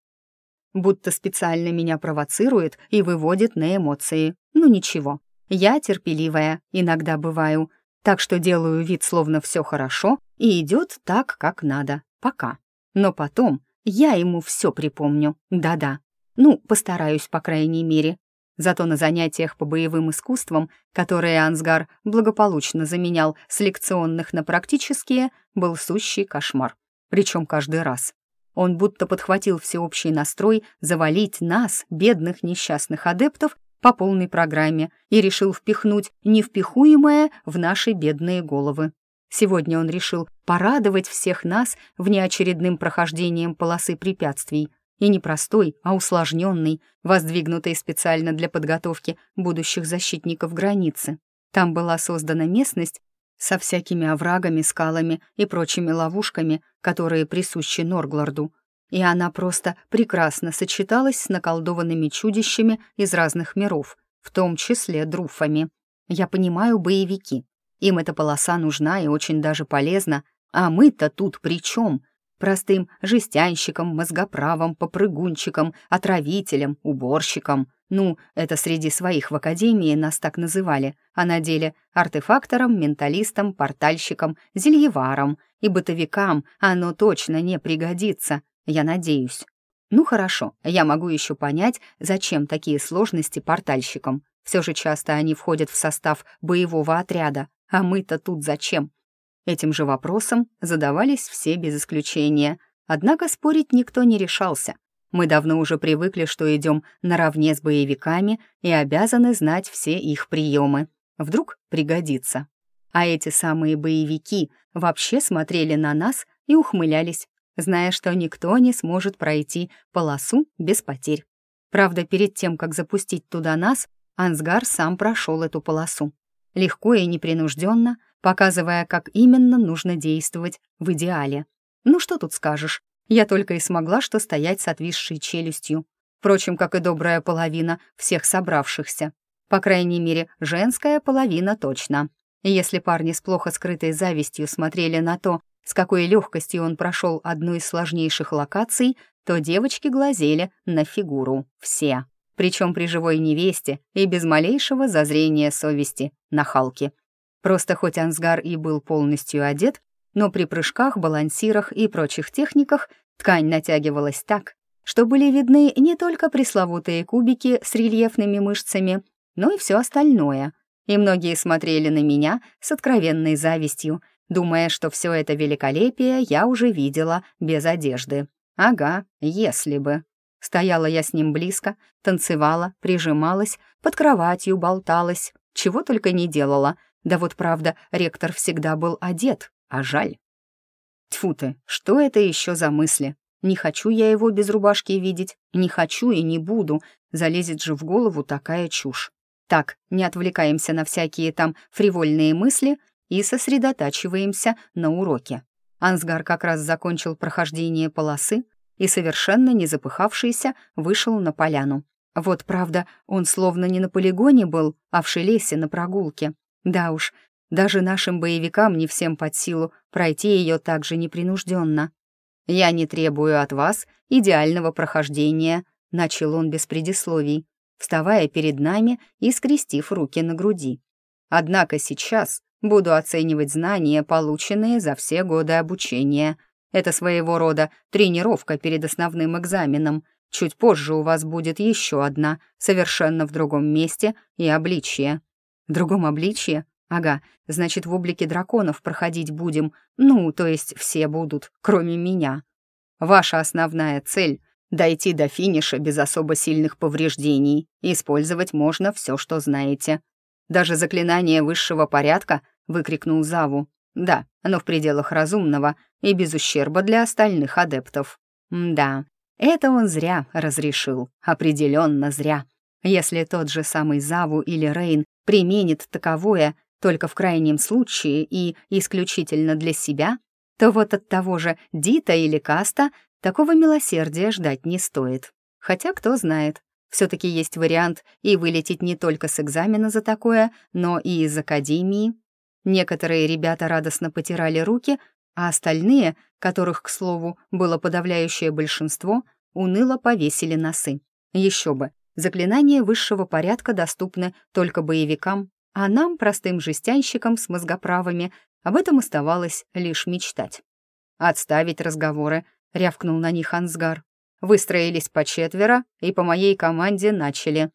Speaker 1: Будто специально меня провоцирует и выводит на эмоции. Ну ничего, я терпеливая, иногда бываю, так что делаю вид, словно все хорошо, и идет так, как надо, пока. Но потом я ему все припомню, да-да. Ну, постараюсь, по крайней мере. Зато на занятиях по боевым искусствам, которые Ансгар благополучно заменял с лекционных на практические, был сущий кошмар. Причем каждый раз. Он будто подхватил всеобщий настрой завалить нас, бедных несчастных адептов, по полной программе и решил впихнуть невпихуемое в наши бедные головы. Сегодня он решил порадовать всех нас внеочередным прохождением полосы препятствий. И не простой, а усложненный, воздвигнутый специально для подготовки будущих защитников границы. Там была создана местность со всякими оврагами, скалами и прочими ловушками, которые присущи Норглорду. И она просто прекрасно сочеталась с наколдованными чудищами из разных миров, в том числе друфами. Я понимаю боевики, им эта полоса нужна и очень даже полезна, а мы-то тут при чем? Простым жестянщиком, мозгоправом, попрыгунчиком, отравителем, уборщиком. Ну, это среди своих в академии нас так называли, а на деле артефактором, менталистом, портальщиком, зельеваром и бытовикам оно точно не пригодится, я надеюсь. Ну хорошо, я могу еще понять, зачем такие сложности портальщикам. Все же часто они входят в состав боевого отряда, а мы-то тут зачем? Этим же вопросом задавались все без исключения. Однако спорить никто не решался. Мы давно уже привыкли, что идем наравне с боевиками и обязаны знать все их приемы. Вдруг пригодится. А эти самые боевики вообще смотрели на нас и ухмылялись, зная, что никто не сможет пройти полосу без потерь. Правда, перед тем, как запустить туда нас, Ансгар сам прошел эту полосу легко и непринужденно, показывая, как именно нужно действовать в идеале. Ну что тут скажешь, я только и смогла что стоять с отвисшей челюстью. Впрочем, как и добрая половина всех собравшихся. По крайней мере, женская половина точно. Если парни с плохо скрытой завистью смотрели на то, с какой легкостью он прошел одну из сложнейших локаций, то девочки глазели на фигуру. Все. Причем при живой невесте и без малейшего зазрения совести на Халке. Просто хоть Ансгар и был полностью одет, но при прыжках, балансирах и прочих техниках ткань натягивалась так, что были видны не только пресловутые кубики с рельефными мышцами, но и все остальное. И многие смотрели на меня с откровенной завистью, думая, что все это великолепие я уже видела без одежды. Ага, если бы. Стояла я с ним близко, танцевала, прижималась, под кроватью болталась, чего только не делала. Да вот правда, ректор всегда был одет, а жаль. Тьфу ты, что это еще за мысли? Не хочу я его без рубашки видеть, не хочу и не буду, залезет же в голову такая чушь. Так, не отвлекаемся на всякие там фривольные мысли и сосредотачиваемся на уроке. Ансгар как раз закончил прохождение полосы и, совершенно не запыхавшийся, вышел на поляну. Вот правда, он словно не на полигоне был, а в шелесе на прогулке. Да уж, даже нашим боевикам не всем под силу пройти ее так же непринужденно. «Я не требую от вас идеального прохождения», — начал он без предисловий, вставая перед нами и скрестив руки на груди. «Однако сейчас буду оценивать знания, полученные за все годы обучения. Это своего рода тренировка перед основным экзаменом. Чуть позже у вас будет еще одна, совершенно в другом месте и обличье». «В другом обличье? Ага, значит, в облике драконов проходить будем. Ну, то есть все будут, кроме меня. Ваша основная цель Дойти до финиша без особо сильных повреждений. Использовать можно все, что знаете. Даже заклинание высшего порядка, выкрикнул Заву. Да, оно в пределах разумного и без ущерба для остальных адептов. да, это он зря разрешил, определенно зря. Если тот же самый Заву или Рейн применит таковое только в крайнем случае и исключительно для себя, то вот от того же Дита или Каста Такого милосердия ждать не стоит. Хотя, кто знает, все-таки есть вариант и вылететь не только с экзамена за такое, но и из академии. Некоторые ребята радостно потирали руки, а остальные, которых, к слову, было подавляющее большинство, уныло повесили носы. Еще бы, заклинания высшего порядка доступны только боевикам, а нам, простым жестянщикам с мозгоправами, об этом оставалось лишь мечтать. Отставить разговоры — рявкнул на них Ансгар. «Выстроились по четверо и по моей команде начали».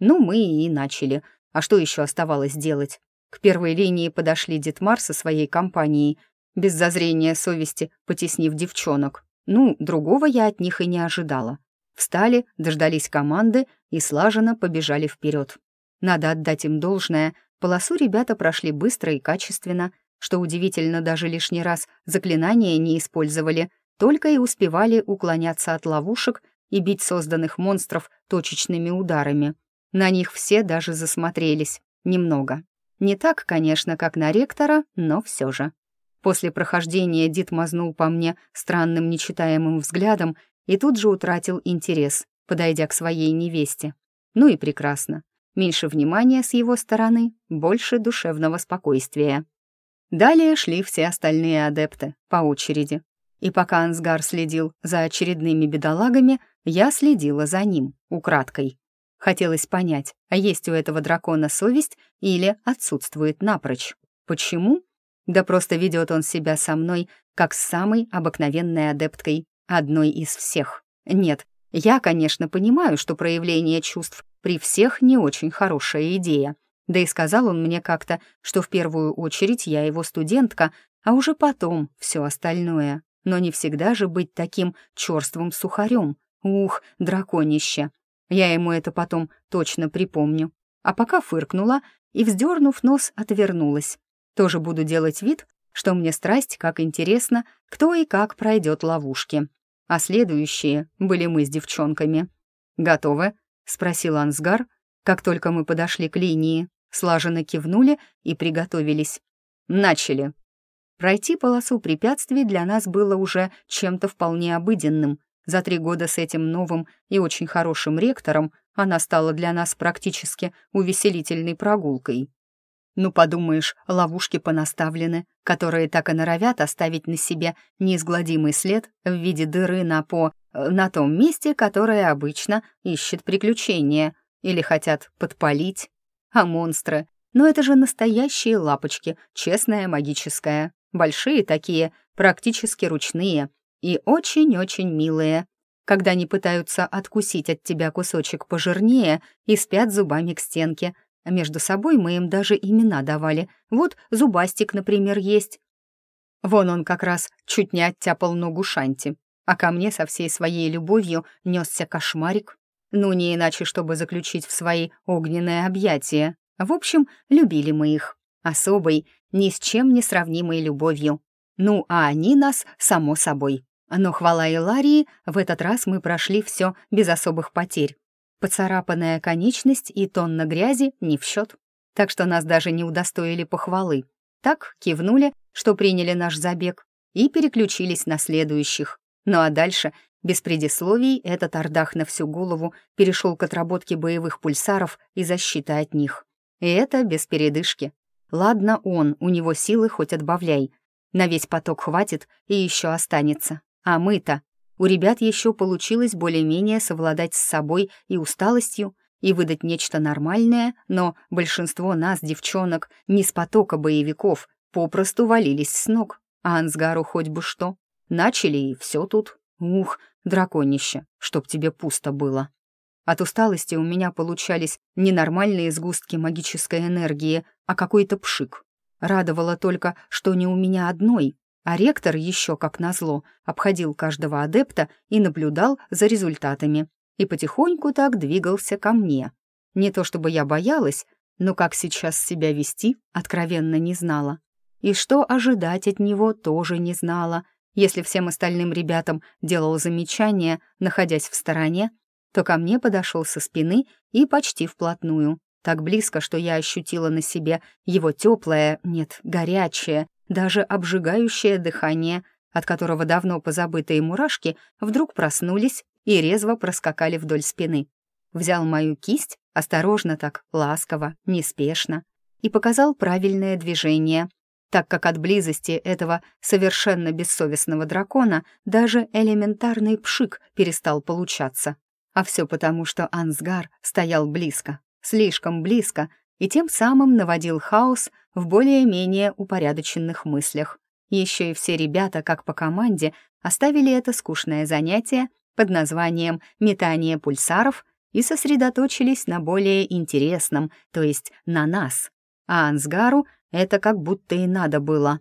Speaker 1: «Ну, мы и начали. А что еще оставалось делать?» К первой линии подошли Детмар со своей компанией, без зазрения совести потеснив девчонок. Ну, другого я от них и не ожидала. Встали, дождались команды и слаженно побежали вперед. Надо отдать им должное, полосу ребята прошли быстро и качественно, что удивительно, даже лишний раз заклинания не использовали, только и успевали уклоняться от ловушек и бить созданных монстров точечными ударами. На них все даже засмотрелись. Немного. Не так, конечно, как на ректора, но все же. После прохождения Дит мазнул по мне странным нечитаемым взглядом и тут же утратил интерес, подойдя к своей невесте. Ну и прекрасно. Меньше внимания с его стороны, больше душевного спокойствия. Далее шли все остальные адепты, по очереди, и пока Ансгар следил за очередными бедолагами, я следила за ним, украдкой. Хотелось понять, а есть у этого дракона совесть или отсутствует напрочь. Почему? Да просто ведет он себя со мной, как с самой обыкновенной адепткой, одной из всех. Нет, я, конечно, понимаю, что проявление чувств при всех не очень хорошая идея. Да и сказал он мне как-то, что в первую очередь я его студентка, а уже потом все остальное. Но не всегда же быть таким черствым сухарем. Ух, драконище. Я ему это потом точно припомню. А пока фыркнула и, вздернув нос, отвернулась. Тоже буду делать вид, что мне страсть, как интересно, кто и как пройдет ловушки. А следующие были мы с девчонками. «Готовы?» — спросил Ансгар, как только мы подошли к линии. Слаженно кивнули и приготовились. «Начали!» Пройти полосу препятствий для нас было уже чем-то вполне обыденным. За три года с этим новым и очень хорошим ректором она стала для нас практически увеселительной прогулкой. Ну, подумаешь, ловушки понаставлены, которые так и норовят оставить на себе неизгладимый след в виде дыры на по... Э, на том месте, которое обычно ищет приключения или хотят подпалить. А монстры? Ну, это же настоящие лапочки, честная магическая. Большие такие, практически ручные и очень-очень милые. Когда они пытаются откусить от тебя кусочек пожирнее и спят зубами к стенке, между собой мы им даже имена давали. Вот Зубастик, например, есть. Вон он как раз чуть не оттяпал ногу Шанти, а ко мне со всей своей любовью несся кошмарик. Ну, не иначе, чтобы заключить в свои огненные объятия. В общем, любили мы их. Особой, ни с чем не сравнимой любовью. Ну, а они нас, само собой. Но хвала Иларии, в этот раз мы прошли все без особых потерь. Поцарапанная конечность и тонна грязи не в счет. Так что нас даже не удостоили похвалы. Так кивнули, что приняли наш забег, и переключились на следующих. Ну а дальше, без предисловий, этот ордах на всю голову перешел к отработке боевых пульсаров и защиты от них. И это без передышки. Ладно он, у него силы хоть отбавляй. На весь поток хватит и еще останется. А мы-то у ребят еще получилось более-менее совладать с собой и усталостью, и выдать нечто нормальное, но большинство нас, девчонок, не с потока боевиков, попросту валились с ног. А Ансгару хоть бы что. Начали, и все тут. Ух, драконище, чтоб тебе пусто было. От усталости у меня получались не нормальные сгустки магической энергии, а какой-то пшик. Радовало только, что не у меня одной, а ректор еще, как назло, обходил каждого адепта и наблюдал за результатами. И потихоньку так двигался ко мне. Не то чтобы я боялась, но как сейчас себя вести, откровенно не знала. И что ожидать от него, тоже не знала. Если всем остальным ребятам делал замечания, находясь в стороне, то ко мне подошел со спины и почти вплотную. Так близко, что я ощутила на себе его теплое, нет, горячее, даже обжигающее дыхание, от которого давно позабытые мурашки вдруг проснулись и резво проскакали вдоль спины. Взял мою кисть, осторожно так, ласково, неспешно, и показал правильное движение, так как от близости этого совершенно бессовестного дракона даже элементарный пшик перестал получаться. А все потому, что Ансгар стоял близко, слишком близко, и тем самым наводил хаос в более-менее упорядоченных мыслях. Еще и все ребята, как по команде, оставили это скучное занятие под названием «метание пульсаров» и сосредоточились на более интересном, то есть на нас. А Ансгару это как будто и надо было.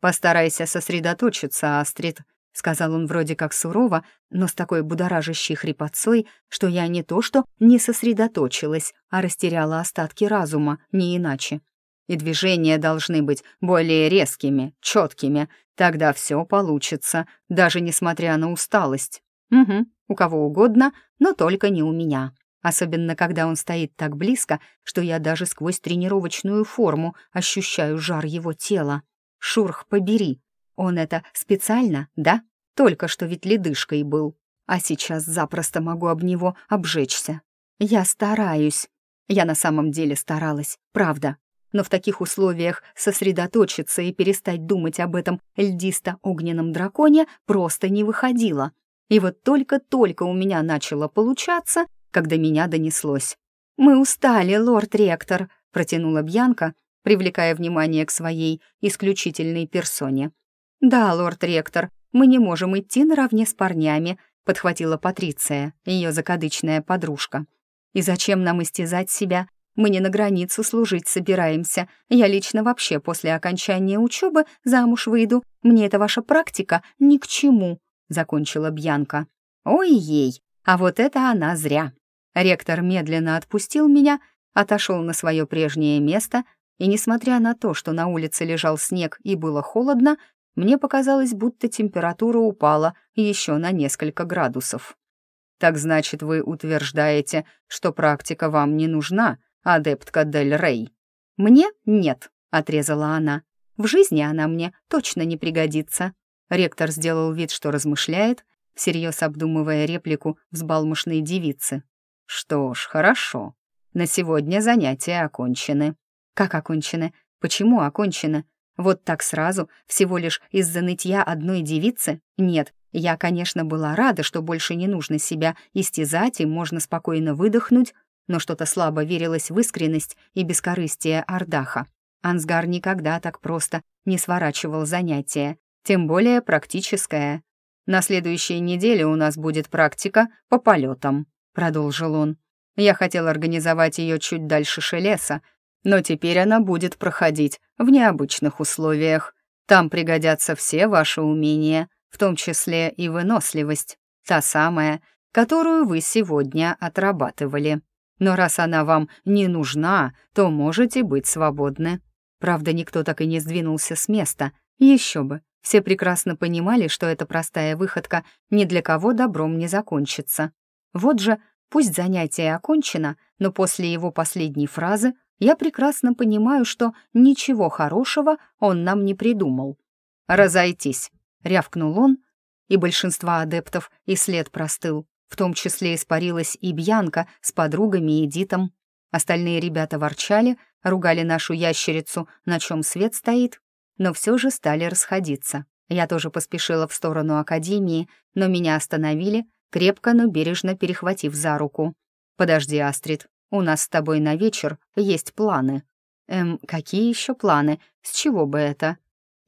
Speaker 1: «Постарайся сосредоточиться, Астрид», — сказал он вроде как сурово, но с такой будоражащей хрипотцой, что я не то что не сосредоточилась, а растеряла остатки разума, не иначе. И движения должны быть более резкими, четкими, тогда все получится, даже несмотря на усталость. Угу, у кого угодно, но только не у меня. Особенно, когда он стоит так близко, что я даже сквозь тренировочную форму ощущаю жар его тела. Шурх, побери, он это специально, да? Только что ведь ледышкой был. А сейчас запросто могу об него обжечься. Я стараюсь. Я на самом деле старалась, правда. Но в таких условиях сосредоточиться и перестать думать об этом льдисто-огненном драконе просто не выходило. И вот только-только у меня начало получаться, когда меня донеслось. «Мы устали, лорд-ректор», — протянула Бьянка, привлекая внимание к своей исключительной персоне. «Да, лорд-ректор, мы не можем идти наравне с парнями», — подхватила Патриция, ее закадычная подружка. «И зачем нам истязать себя? Мы не на границу служить собираемся. Я лично вообще после окончания учебы замуж выйду. Мне эта ваша практика ни к чему», — закончила Бьянка. «Ой-ей, а вот это она зря». Ректор медленно отпустил меня, отошел на свое прежнее место, и, несмотря на то, что на улице лежал снег и было холодно, мне показалось, будто температура упала еще на несколько градусов. «Так значит, вы утверждаете, что практика вам не нужна, адептка Дель Рей?» «Мне нет», — отрезала она. «В жизни она мне точно не пригодится». Ректор сделал вид, что размышляет, всерьез обдумывая реплику взбалмошной девицы. «Что ж, хорошо. На сегодня занятия окончены. Как окончены? Почему окончены? Вот так сразу, всего лишь из-за нытья одной девицы? Нет, я, конечно, была рада, что больше не нужно себя истязать и можно спокойно выдохнуть, но что-то слабо верилось в искренность и бескорыстие Ардаха. Ансгар никогда так просто не сворачивал занятия, тем более практическое. «На следующей неделе у нас будет практика по полетам», — продолжил он. «Я хотел организовать ее чуть дальше Шелеса, но теперь она будет проходить в необычных условиях. Там пригодятся все ваши умения, в том числе и выносливость, та самая, которую вы сегодня отрабатывали. Но раз она вам не нужна, то можете быть свободны. Правда, никто так и не сдвинулся с места. Еще бы. Все прекрасно понимали, что эта простая выходка ни для кого добром не закончится. Вот же, пусть занятие окончено, но после его последней фразы я прекрасно понимаю, что ничего хорошего он нам не придумал. «Разойтись», — рявкнул он, и большинство адептов и след простыл. В том числе испарилась и Бьянка с подругами и Дитом. Остальные ребята ворчали, ругали нашу ящерицу, на чем свет стоит, но все же стали расходиться. Я тоже поспешила в сторону академии, но меня остановили, крепко, но бережно перехватив за руку. «Подожди, Астрид, у нас с тобой на вечер есть планы». «Эм, какие еще планы? С чего бы это?»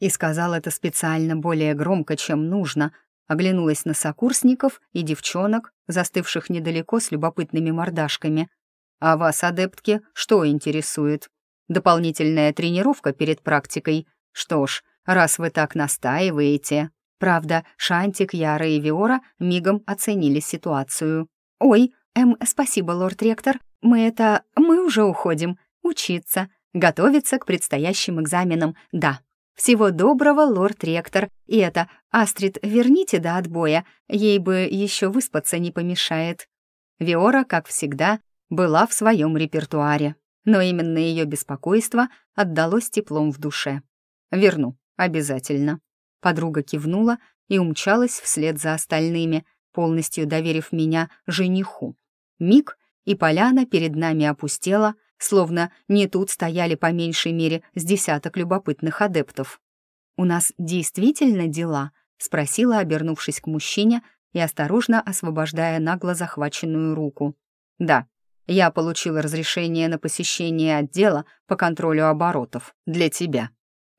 Speaker 1: И сказал это специально более громко, чем нужно, оглянулась на сокурсников и девчонок, застывших недалеко с любопытными мордашками. «А вас, адептки, что интересует? Дополнительная тренировка перед практикой? Что ж, раз вы так настаиваете...» Правда, Шантик, Яра и Виора мигом оценили ситуацию. «Ой, эм, спасибо, лорд-ректор, мы это... мы уже уходим. Учиться, готовиться к предстоящим экзаменам, да. Всего доброго, лорд-ректор. И это, Астрид, верните до отбоя, ей бы еще выспаться не помешает». Виора, как всегда, была в своем репертуаре, но именно ее беспокойство отдалось теплом в душе. «Верну, обязательно». Подруга кивнула и умчалась вслед за остальными, полностью доверив меня жениху. Миг, и поляна перед нами опустела, словно не тут стояли по меньшей мере с десяток любопытных адептов. «У нас действительно дела?» — спросила, обернувшись к мужчине и осторожно освобождая нагло захваченную руку. «Да, я получила разрешение на посещение отдела по контролю оборотов для тебя».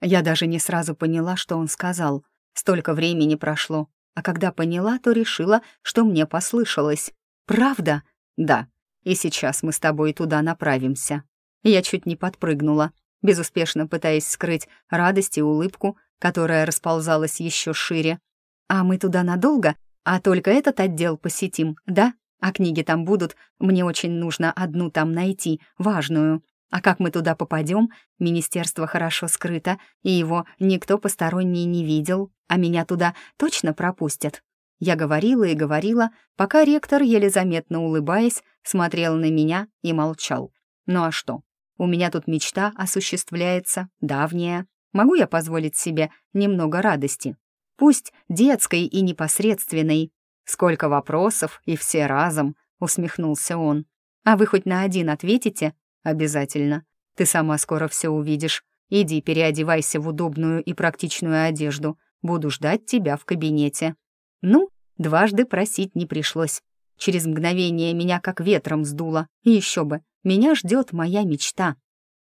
Speaker 1: Я даже не сразу поняла, что он сказал. Столько времени прошло, а когда поняла, то решила, что мне послышалось. «Правда?» «Да, и сейчас мы с тобой туда направимся». Я чуть не подпрыгнула, безуспешно пытаясь скрыть радость и улыбку, которая расползалась еще шире. «А мы туда надолго? А только этот отдел посетим, да? А книги там будут? Мне очень нужно одну там найти, важную. А как мы туда попадем? Министерство хорошо скрыто, и его никто посторонний не видел, а меня туда точно пропустят. Я говорила и говорила, пока ректор, еле заметно улыбаясь, смотрел на меня и молчал. Ну а что? У меня тут мечта осуществляется, давняя. Могу я позволить себе немного радости? Пусть детской и непосредственной. Сколько вопросов, и все разом, усмехнулся он. А вы хоть на один ответите? Обязательно. Ты сама скоро все увидишь. Иди переодевайся в удобную и практичную одежду. Буду ждать тебя в кабинете. Ну, Дважды просить не пришлось. Через мгновение меня как ветром сдуло. И еще бы, меня ждет моя мечта.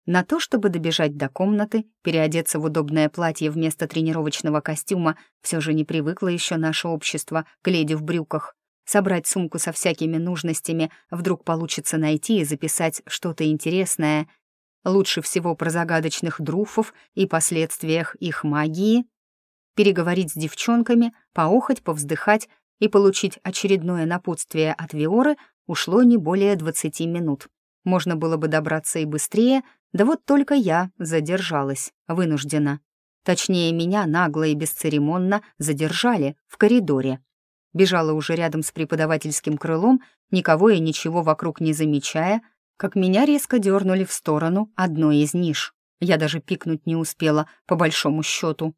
Speaker 1: На то, чтобы добежать до комнаты, переодеться в удобное платье вместо тренировочного костюма, все же не привыкло еще наше общество к леди в брюках. Собрать сумку со всякими нужностями вдруг получится найти и записать что-то интересное. Лучше всего про загадочных друфов и последствиях их магии переговорить с девчонками, поохать, повздыхать и получить очередное напутствие от Виоры ушло не более 20 минут. Можно было бы добраться и быстрее, да вот только я задержалась, вынуждена. Точнее, меня нагло и бесцеремонно задержали в коридоре. Бежала уже рядом с преподавательским крылом, никого и ничего вокруг не замечая, как меня резко дернули в сторону одной из ниш. Я даже пикнуть не успела, по большому счету.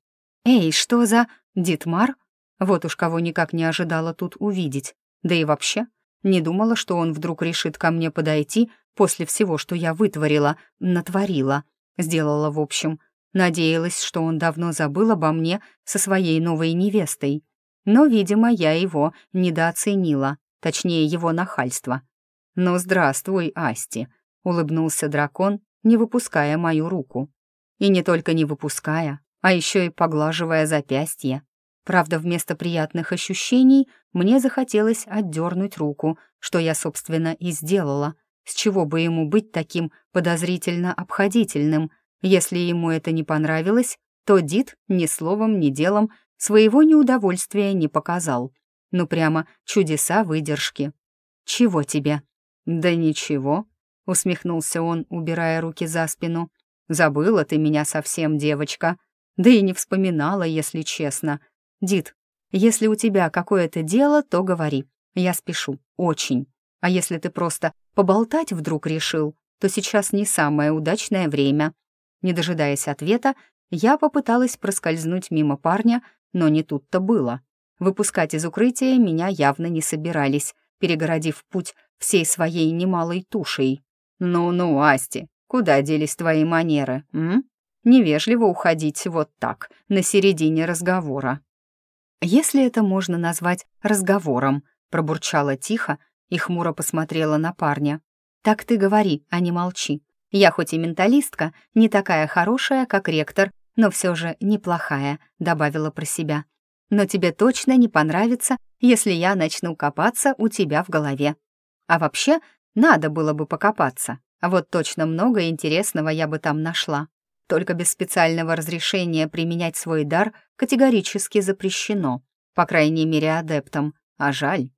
Speaker 1: «Эй, что за... Дитмар?» Вот уж кого никак не ожидала тут увидеть. Да и вообще, Не думала, что он вдруг решит ко мне подойти после всего, что я вытворила, натворила, сделала в общем. Надеялась, что он давно забыл обо мне со своей новой невестой. Но, видимо, я его недооценила, точнее, его нахальство. «Ну, здравствуй, Асти», — улыбнулся дракон, не выпуская мою руку. И не только не выпуская, а еще и поглаживая запястье. Правда, вместо приятных ощущений мне захотелось отдернуть руку, что я, собственно, и сделала. С чего бы ему быть таким подозрительно обходительным? Если ему это не понравилось, то Дид ни словом, ни делом своего неудовольствия не показал. Ну прямо чудеса выдержки. «Чего тебе?» «Да ничего», — усмехнулся он, убирая руки за спину. «Забыла ты меня совсем, девочка. Да и не вспоминала, если честно. Дид, если у тебя какое-то дело, то говори. Я спешу. Очень. А если ты просто поболтать вдруг решил, то сейчас не самое удачное время». Не дожидаясь ответа, я попыталась проскользнуть мимо парня, но не тут-то было. Выпускать из укрытия меня явно не собирались, перегородив путь всей своей немалой тушей. «Ну-ну, Асти, куда делись твои манеры, м? Невежливо уходить вот так, на середине разговора». «Если это можно назвать разговором», — пробурчала тихо и хмуро посмотрела на парня. «Так ты говори, а не молчи. Я хоть и менталистка, не такая хорошая, как ректор, но все же неплохая», — добавила про себя. «Но тебе точно не понравится, если я начну копаться у тебя в голове. А вообще, надо было бы покопаться. А вот точно много интересного я бы там нашла. Только без специального разрешения применять свой дар категорически запрещено. По крайней мере, адептам. А жаль.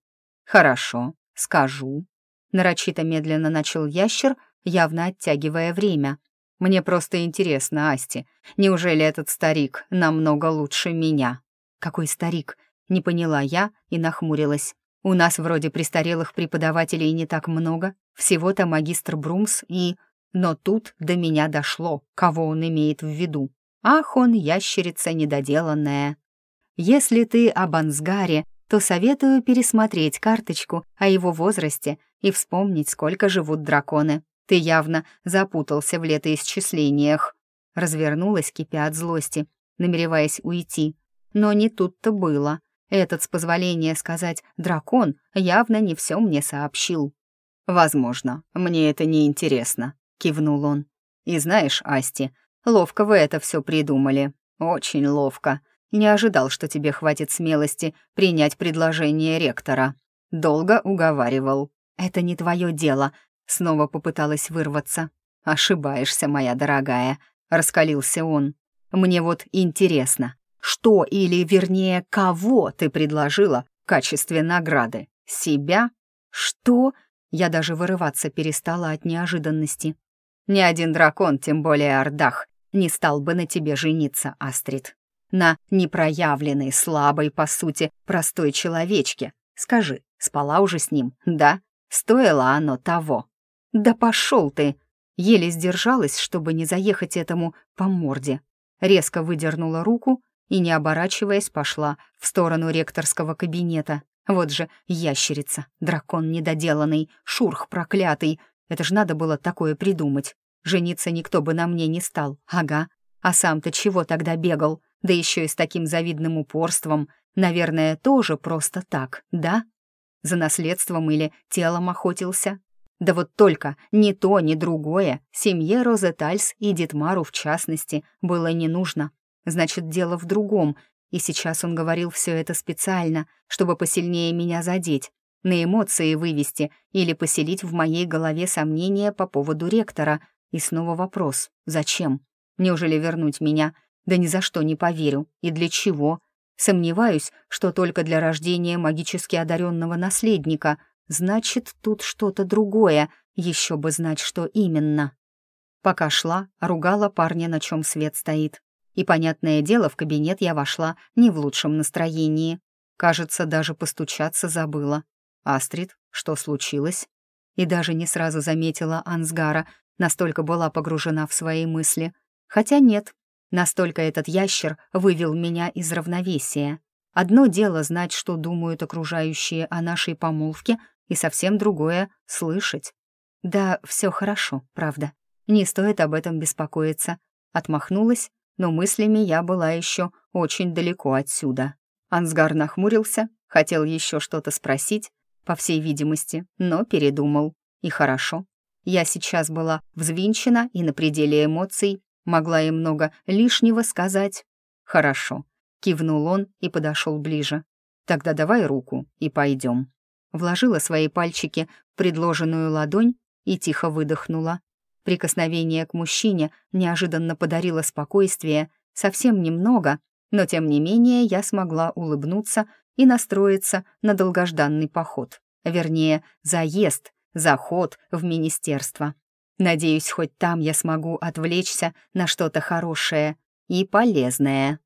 Speaker 1: Хорошо, скажу. Нарочито медленно начал ящер, явно оттягивая время. Мне просто интересно, Асти, неужели этот старик намного лучше меня? Какой старик? Не поняла я и нахмурилась. У нас вроде престарелых преподавателей не так много, всего-то магистр Брумс и... Но тут до меня дошло, кого он имеет в виду. Ах, он ящерица недоделанная. Если ты об Ансгаре, то советую пересмотреть карточку о его возрасте и вспомнить, сколько живут драконы. Ты явно запутался в летоисчислениях. Развернулась, кипя от злости, намереваясь уйти. Но не тут-то было. Этот, с позволения сказать, дракон явно не все мне сообщил. «Возможно, мне это не интересно», — кивнул он. «И знаешь, Асти, ловко вы это все придумали. Очень ловко. Не ожидал, что тебе хватит смелости принять предложение ректора. Долго уговаривал. Это не твое дело», — снова попыталась вырваться. «Ошибаешься, моя дорогая», — раскалился он. «Мне вот интересно, что или, вернее, кого ты предложила в качестве награды? Себя? Что? Я даже вырываться перестала от неожиданности. Ни один дракон, тем более Ордах, не стал бы на тебе жениться, Астрид. На непроявленной, слабой, по сути, простой человечке. Скажи, спала уже с ним, да? Стоило оно того. Да пошел ты! Еле сдержалась, чтобы не заехать этому по морде. Резко выдернула руку и, не оборачиваясь, пошла в сторону ректорского кабинета. Вот же ящерица, дракон недоделанный, шурх проклятый. Это ж надо было такое придумать. Жениться никто бы на мне не стал, ага. А сам-то чего тогда бегал? Да еще и с таким завидным упорством. Наверное, тоже просто так, да? За наследством или телом охотился? Да вот только ни то, ни другое семье Розетальс и Дитмару в частности было не нужно. Значит, дело в другом, и сейчас он говорил все это специально, чтобы посильнее меня задеть, на эмоции вывести или поселить в моей голове сомнения по поводу ректора. И снова вопрос «Зачем? Неужели вернуть меня? Да ни за что не поверю. И для чего? Сомневаюсь, что только для рождения магически одаренного наследника. Значит, тут что-то другое, еще бы знать, что именно. Пока шла, ругала парня, на чем свет стоит. И, понятное дело, в кабинет я вошла не в лучшем настроении. Кажется, даже постучаться забыла. «Астрид, что случилось?» И даже не сразу заметила Ансгара, настолько была погружена в свои мысли. Хотя нет, настолько этот ящер вывел меня из равновесия. Одно дело знать, что думают окружающие о нашей помолвке, и совсем другое — слышать. «Да, все хорошо, правда. Не стоит об этом беспокоиться». Отмахнулась, но мыслями я была еще очень далеко отсюда. Ансгар нахмурился, хотел еще что-то спросить, по всей видимости, но передумал. И хорошо. Я сейчас была взвинчена и на пределе эмоций, могла и много лишнего сказать. «Хорошо», — кивнул он и подошел ближе. «Тогда давай руку и пойдем». Вложила свои пальчики в предложенную ладонь и тихо выдохнула. Прикосновение к мужчине неожиданно подарило спокойствие, совсем немного, но тем не менее я смогла улыбнуться и настроиться на долгожданный поход. Вернее, заезд, заход в министерство. Надеюсь, хоть там я смогу отвлечься на что-то хорошее и полезное.